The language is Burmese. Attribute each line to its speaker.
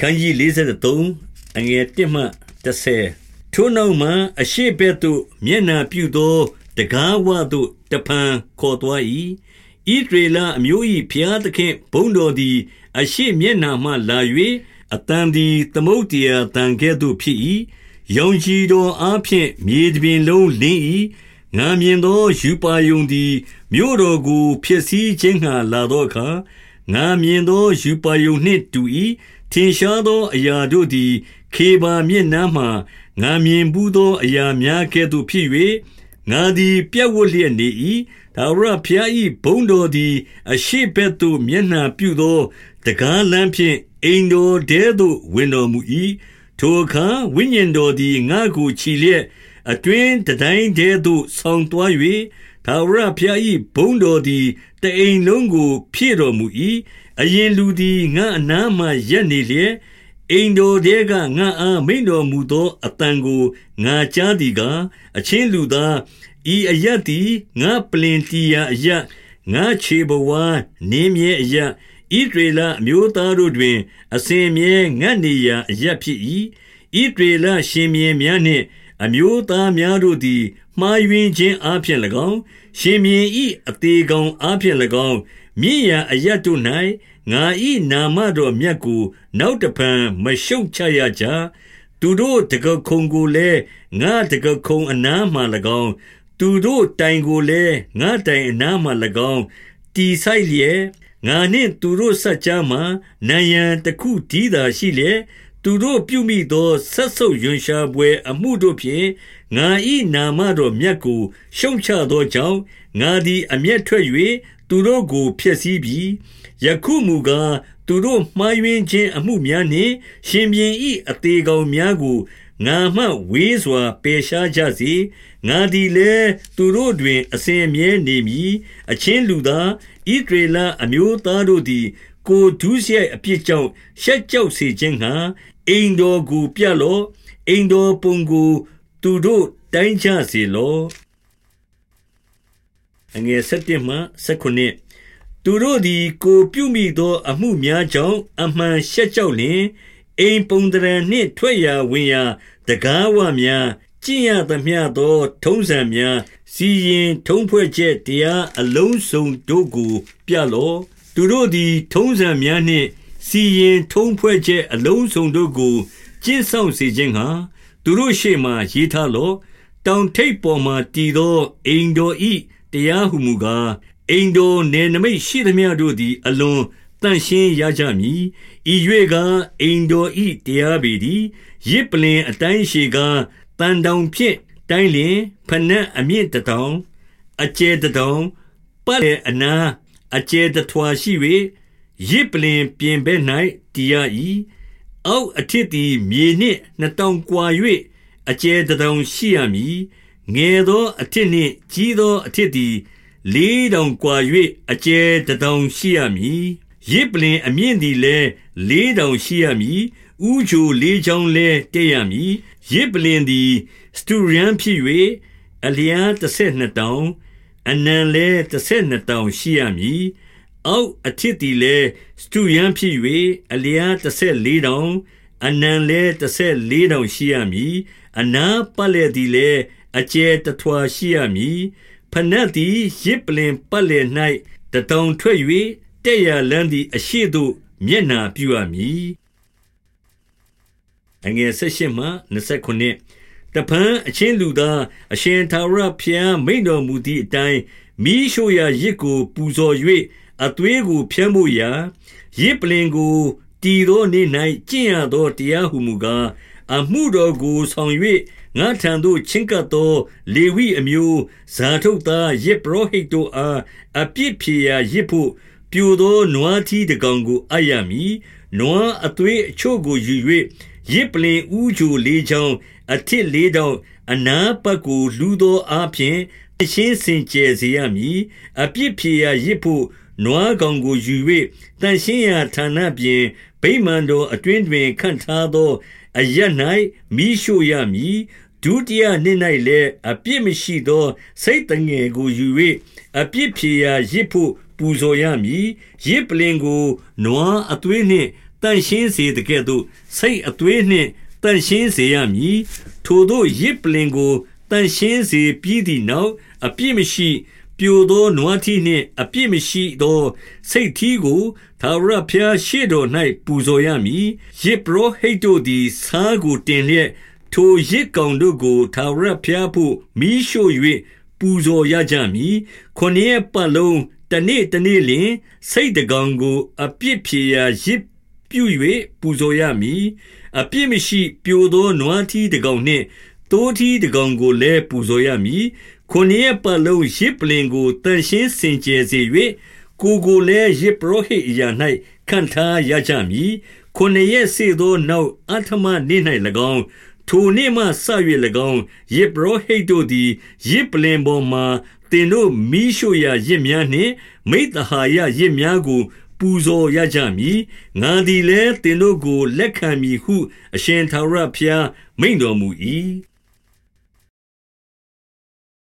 Speaker 1: ခန်းကြီး53အငယ်1မှ30ထိုနောက်မှအရှိဘက်သို့မျက်နှာပြုသောတကားဝသို့တဖန်ခေါ်သွား၏ဣဒရေလအမျိုး၏ဖျားသခင်ဘုံတော်သည် အရှိမျက်နှာမှလာ၍အတန်သည်သမုတ်တရားတန်ကဲ့သို့ဖြစ်၏ယုံကြည်တော်အားဖြင့်မြေပြင်လုံးလင်း၏ငါမြင်သောယူပါယုံသည်မြို့တော်ကို ဖြစ်စည်းခြင်းငှာလာသောအခါငါမြင်သောယူပါယုံနှင့်တူ၏ ထင်ရှားသောအရာတို့သည် ခေဘာမျက်နှာမှငါမြင်ဘူးသောအရာများကဲ့သို့ဖြစ်၍ငါသည် ပြက်ဝတ်လျက်နေ၏ဒါဝရဖျား၏ဘုံတော်သည် အရှိဘက်သို့မျက်နှာပြုသောတကားလမ်းဖြင့်အိမ်တော်တဲသို့ဝင်တော်မူ၏ထိုအခါဝိညာဉ်တော်သည်ငါကိုချီလျက်အတွင်းတတိုင်းတဲသို့ဆောင်းသွား၍ ထာဝရဘုရား၏ဘုန်းတော်သည်တအိမ်လုံးကို ဖြည့်တော်မူ၏အရင်လူသည်ငါအနားမှရက်နေလျက်အိမ်တော်တဲကငါအားမိန်တော်မူသောအတန်ကိုငါကြားသည်ကအချင်းလူသားဤအယတ်သည်ငါပလင်တီယာအယတ်ငါခြေဘဝနင်းမြဲအယတ်ဣဒရေလအမျိုးသားတို့တွင် အစဉ်မြဲငတ်နေရာအယတ်ဖြစ်၏ဣဒရေလရှင်မြင်းများနှင့် အမျိုးသားများတို့သည် မှားယွင်းခြင်းအပြင်၎င်းရှင်မြင်းဤအသေးကောင်အပြင်၎င်းမြင့်ရာအရတ်တို့၌ငါဤနာမတော်မြတ်ကိုနောက်တဖန်မရှုံချရကြသူတို့တကခုံကိုလည်းငါတကခုံအနားမှ၎င်းသူတို့တိုင်ကိုလည်းငါတိုင်အနားမှ၎င်းတီဆိုင်လျက်ငါနှင့်သူတို့ဆက်ကြမှာနံရံတခုဒီသာရှိလျက် သူတို့ပြုမိသောဆက်ဆုပ်ယွန်ရှာပွဲအမှုတို့ဖြင့်ငါ၏နာမတော်မြတ်ကိုရှုံချသောကြောင့်ငါသည်အမျက်ထွက်၍သူတို့ကိုဖျက်ဆီးပြီးယခုမူကားသူတို့မှားယွင်းခြင်းအမှုများနှင့် ရှင်ပြန်၏အသေးကောင်များကိုငါမှဝေးစွာပယ်ရှားကြစေငါသည်လည်းသူတို့တွင် အစဉ်အမြဲနေမည်အချင်းလူသားဣဒရေလအမျိုးသားတို့သည် ကိုဒုစရိုက်အပြစ်ကြောင့်ရှက်ကြောက်စေခြင်းငှာအိမ်တော်ကိုပြလော့အိမ်တော်ပုံကိုသူတို့တိုင်းကြစေလော့အငယ်7မှ19သူတို့သည်ကိုပြုမိသော အမှုများကြောင့်အမှန်ရှက်ကြောက်လျင်အိမ်ပုံတရံနှင့်ထွက်ရာဝင်ရာတကားဝများကျင့်ရသမျှသော ထုံးစံများစီရင်ထုံးဖွဲ့ချက်တရားအလုံးစုံတို့ကို ပြလော့ သူတို့သည် ထုံးစံများနှင့် စီရင်ထုံးဖွဲ့ချက်အလုံးစုံတို့ကို ကျင့်ဆောင်စေခြင်းဟာသူတို့ရှေ့မှရေးထားလော့တောင်ထိပ်ပေါ်မှတည်သောအိမ်တော်ဤတရားဟုမူကားအိမ်တော်နေနမိတ်ရှိသမျှတို့သည် အလွန်တန့်ရှင်းရကြမည်ဤ၍ကအိမ်တော်ဤတရားပေသည်ရစ်ပလင်အတိုင်းရှိကားတန်တောင်ဖြင့်တိုင်းလျင်ဖနက်အမြင့်တထောင်အကျဲတထောင်ပတ်လေအနာ အကျဲတထွာရှိ၍ရစ်ပလင်ပြင်ဘက်၌တည်ရ၏အောက်အထစ်သည်မြေနှင့်နှစ်တောင်ကွာ၍အကျဲတထောင်ရှိရမည်ငယ်သောအထစ်နှင့်ကြီးသောအထစ်သည်လေးတောင်ကွာ၍အကျဲတထောင်ရှိရမည်ရစ်ပလင်အမြင့်သည်လည်းလေးတောင်ရှိရမည်ဥချိုလေးချောင်းလဲတည့်ရမည်ရစ်ပလင်သည်စတူရန်ဖြစ်၍အလျား32တောင် အနံလဲ32တောင်ရှိရမည်အောက်အထစ်သည်လည်းစတူရန်ဖြစ်၍အလျား34တောင်အနံလဲ34တောင်ရှိရမည်အနာပတ်လေသည်လည်းအကျဲတထွာရှိရမည်ဖနက်သည်ရစ်ပလင်ပတ်လေ၌တတောင်ထွက်၍တဲ့ရလန်းသည်အရှိတို့မျက်နာပြုရမည်အငယ်၁၈မှ29 တပန်းအချင်းလူသားအရှင်သာရဖျံမိန်တော်မူသည့်အတိုင်းမိရှို့ရာရစ်ကို ပူဇော်၍အသွေးကိုဖျံဖို့ရာရစ်ပလင်ကိုတည်သောနေ့၌ကျင့်ရသောတရားဟုမူကားအမှုတော်ကိုဆောင်၍ငါထံသို့ချဉ်ကပ်သော လေဝိအမျိုးဇာထုတ်သားယေဘရဟိတ်တို့အားအပြစ်ဖြေရာရစ်ဖို့ပြိုသောနွားထီးတကောင်ကိုအပ်ရမည်နွားအသွေးအချို့ကိုယူ၍ ရစ်ပလင်ဥချိုလေးချောင်းအထစ်လေးတောင်အနာပတ်ကိုလူသောအားဖြင့်ရှင်းစင်ကြယ်စေရမည်အပြစ်ဖြေရာရစ်ဖို့နွားကောင်ကိုယူ၍တန်ရှင်းရာဌာနပြင်ဗိမာန်တော်အတွင်းတွင်ခန့်ထားသော အရ၌မိရှို့ရမည်ဒုတိယနှစ်၌လည်းအပြစ်မရှိသော စိတ်တငယ်ကိုယူ၍အပြစ်ဖြေရာရစ်ဖို့ပူဇော်ရမည်ရစ်ပလင်ကိုနွားအသွေးနှင့် တန်ရှင်းစေတကဲ့သို့စိတ်အသွေးနှင့်တန်ရှင်းစေရမည်ထိုတို့ရစ်ပလင်ကိုတန်ရှင်းစေပြီးသည့်နောက်အပြစ်မရှိပြိုသောနွားထီးနှင့်အပြစ်မရှိသောစိတ်ထီးကိုသာရဖျားရှေ့တော်၌ပူဇော်ရမည်ရစ်ပရောဟိတ်တို့သည်ဆားကိုတင်လျက်ထိုရစ်ကောင်တို့ကိုသာရဖျားဖို့မိရှို့၍ပူဇော်ရကြမည်ခொနည်းပတ်လုံးတနေ့တနေ့လျင် စိတ်တကောင်ကို အပြစ်ဖြေရာရစ် ပြု၍ပူဇော်ရမည်အပြစ်မရှိ ပြိုသောနွားထီးတကောင်နှင့်တိုးထီးတကောင်ကိုလည်းပူဇော်ရမည်ခုနှစ်ရက်ပတ်လုံးရစ်ပလင်ကိုတန်ရှင်းစင်ကြယ်စေ၍ကိုကိုလည်းရစ်ပရောဟိတ်အရာ၌ခံထားရကြမည်ခုနှစ်ရက်စေသောနောက်အထမနေ့၌၎င်းထိုနေ့မှဆ၍၎င်းယေဘရဟိတ်တို့သည်ရစ်ပလင်ပေါ်မှတင်တို့မိရှုရာရစ်များနှင့်မိတ္တဟာယရစ်များကို ပူဇော်ရကြမည်ငါသည်လည်းတင်တို့ကို လက်ခံမည်ဟု အရှင်သာရဘုရားမိန်တော်မူ၏